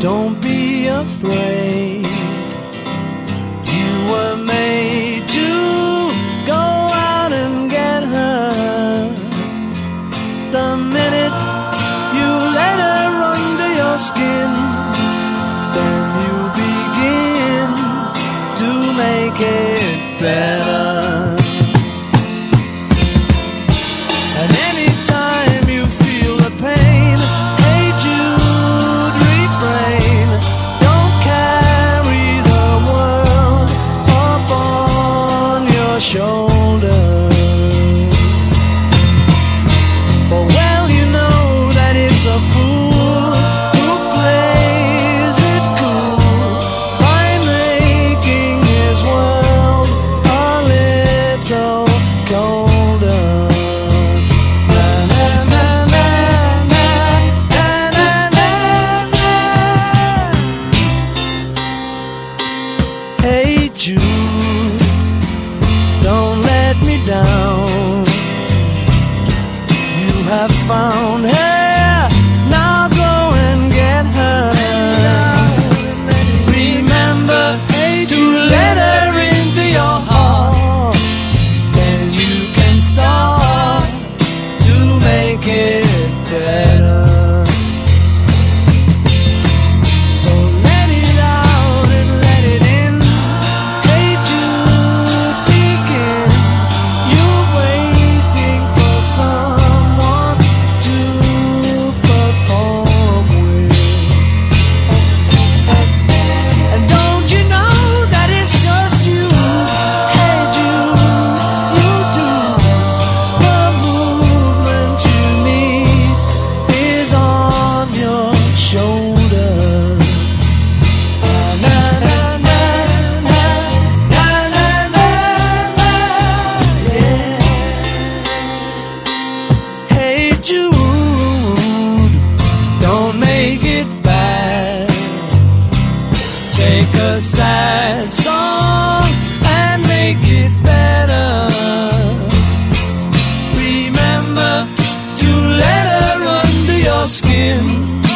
don't be afraid. You were made to go out and get her. The minute you let her under your skin, then you begin to make it better. you. Jude, don't make it bad. Take a sad song and make it better. Remember to let her under your skin.